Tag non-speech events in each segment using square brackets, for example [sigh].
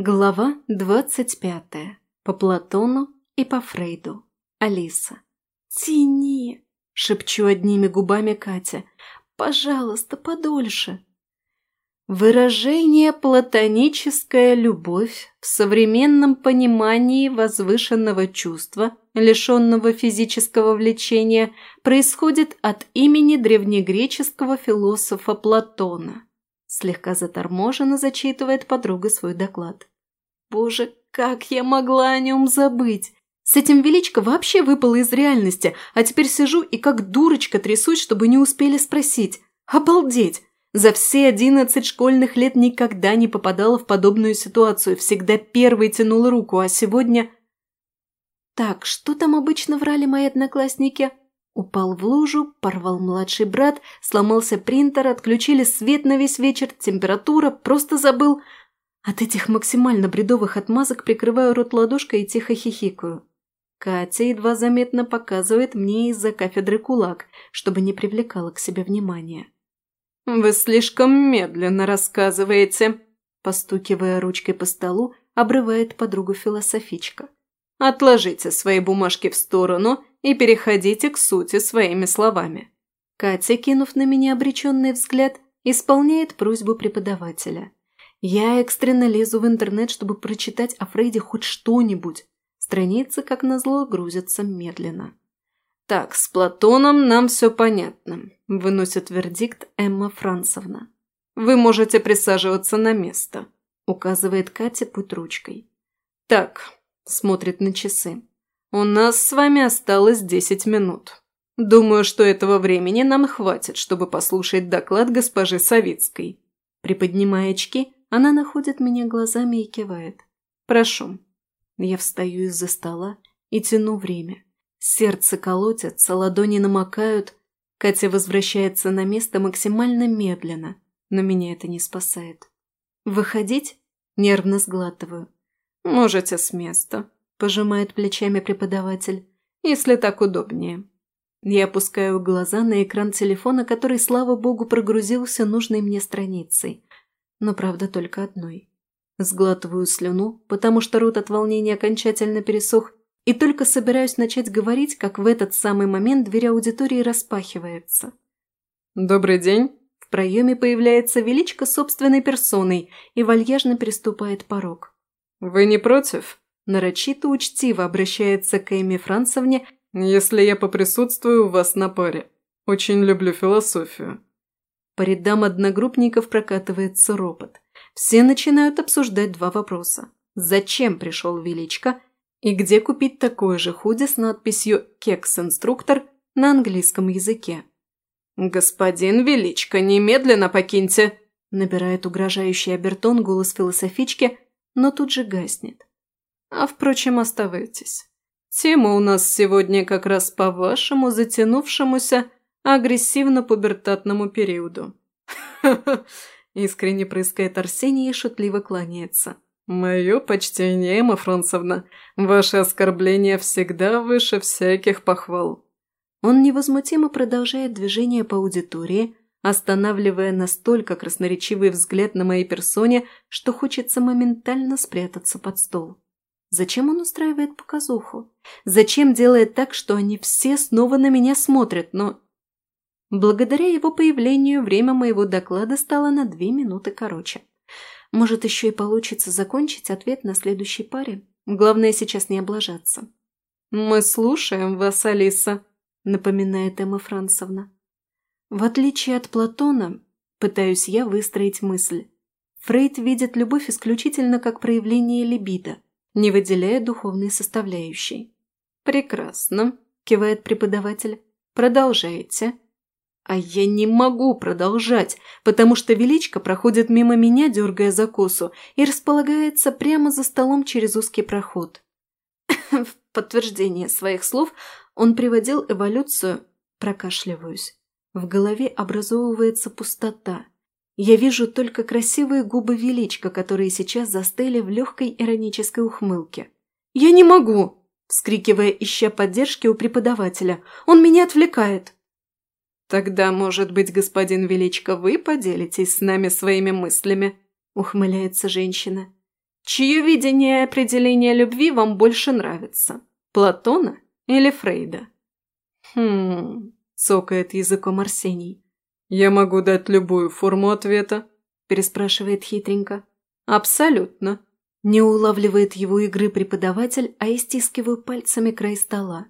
Глава двадцать пятая. По Платону и по Фрейду. Алиса. «Тяни!» – шепчу одними губами Катя. «Пожалуйста, подольше!» Выражение «платоническая любовь» в современном понимании возвышенного чувства, лишенного физического влечения, происходит от имени древнегреческого философа Платона. Слегка заторможенно зачитывает подруга свой доклад. Боже, как я могла о нем забыть! С этим величко вообще выпало из реальности, а теперь сижу и как дурочка трясусь, чтобы не успели спросить. Обалдеть! За все одиннадцать школьных лет никогда не попадала в подобную ситуацию, всегда первой тянула руку, а сегодня... Так, что там обычно врали мои одноклассники? Упал в лужу, порвал младший брат, сломался принтер, отключили свет на весь вечер, температура, просто забыл. От этих максимально бредовых отмазок прикрываю рот ладошкой и тихо хихикаю. Катя едва заметно показывает мне из-за кафедры кулак, чтобы не привлекала к себе внимания. «Вы слишком медленно рассказываете», постукивая ручкой по столу, обрывает подругу философичка. «Отложите свои бумажки в сторону и переходите к сути своими словами». Катя, кинув на меня обреченный взгляд, исполняет просьбу преподавателя. Я экстренно лезу в интернет, чтобы прочитать о Фрейде хоть что-нибудь. Страницы, как назло, грузятся медленно. «Так, с Платоном нам все понятно», – выносит вердикт Эмма Францевна. «Вы можете присаживаться на место», – указывает Катя путь ручкой. «Так», – смотрит на часы. У нас с вами осталось десять минут. Думаю, что этого времени нам хватит, чтобы послушать доклад госпожи Савицкой. Приподнимая очки, она находит меня глазами и кивает. Прошу. Я встаю из-за стола и тяну время. Сердце колотится, ладони намокают. Катя возвращается на место максимально медленно, но меня это не спасает. «Выходить?» – нервно сглатываю. «Можете с места», пожимает плечами преподаватель. «Если так удобнее». Я опускаю глаза на экран телефона, который, слава богу, прогрузился нужной мне страницей. Но, правда, только одной. Сглатываю слюну, потому что рот от волнения окончательно пересох, и только собираюсь начать говорить, как в этот самый момент дверь аудитории распахивается. «Добрый день!» В проеме появляется величко собственной персоной и вальяжно переступает порог. «Вы не против?» Нарочито учтиво обращается к Эми Францевне, «если я поприсутствую у вас на паре. Очень люблю философию». По рядам одногруппников прокатывается ропот. Все начинают обсуждать два вопроса. Зачем пришел Величко и где купить такое же худи с надписью «Кекс-инструктор» на английском языке. «Господин Величко, немедленно покиньте!» набирает угрожающий обертон голос философички, но тут же гаснет. А, впрочем, оставайтесь. Тема у нас сегодня как раз по вашему затянувшемуся агрессивно-пубертатному периоду. [laughs] Искренне прыскает Арсений и шутливо кланяется. «Мое почтение, Эмма Францевна. Ваши оскорбления всегда выше всяких похвал». Он невозмутимо продолжает движение по аудитории, останавливая настолько красноречивый взгляд на моей персоне, что хочется моментально спрятаться под стол. Зачем он устраивает показуху? Зачем делает так, что они все снова на меня смотрят, но... Благодаря его появлению время моего доклада стало на две минуты короче. Может, еще и получится закончить ответ на следующей паре. Главное сейчас не облажаться. «Мы слушаем вас, Алиса», — напоминает Эмма Францевна. В отличие от Платона, пытаюсь я выстроить мысль. Фрейд видит любовь исключительно как проявление либидо — не выделяя духовной составляющей. «Прекрасно», – кивает преподаватель. «Продолжайте». А я не могу продолжать, потому что Величко проходит мимо меня, дергая за косу, и располагается прямо за столом через узкий проход. [coughs] В подтверждение своих слов он приводил эволюцию, прокашливаюсь. В голове образовывается пустота – я вижу только красивые губы величка, которые сейчас застыли в легкой иронической ухмылке. «Я не могу!» – вскрикивая, ища поддержки у преподавателя. «Он меня отвлекает!» «Тогда, может быть, господин Величко, вы поделитесь с нами своими мыслями?» – ухмыляется женщина. Чье видение и определение любви вам больше нравится? Платона или Фрейда?» «Хм...» – цокает языком Арсений. «Я могу дать любую форму ответа?» – переспрашивает хитренько. «Абсолютно». Не улавливает его игры преподаватель, а я стискиваю пальцами край стола.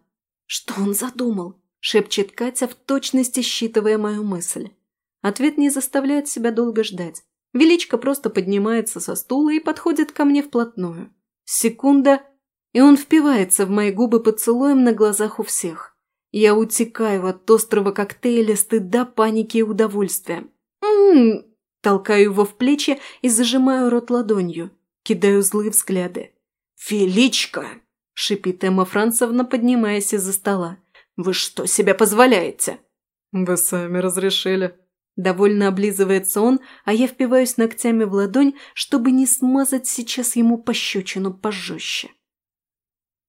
«Что он задумал?» – шепчет Катя, в точности считывая мою мысль. Ответ не заставляет себя долго ждать. Величко просто поднимается со стула и подходит ко мне вплотную. Секунда, и он впивается в мои губы поцелуем на глазах у всех. Я утекаю от острого коктейля стыда, паники и удовольствия. «М-м-м!» Толкаю его в плечи и зажимаю рот ладонью. Кидаю злые взгляды. «Величко!» – шипит Эмма Францевна, поднимаясь из-за стола. «Вы что себе позволяете?» «Вы сами разрешили». Довольно облизывается он, а я впиваюсь ногтями в ладонь, чтобы не смазать сейчас ему пощечину пожестче.